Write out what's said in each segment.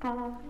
啊。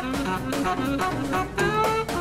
Thank you.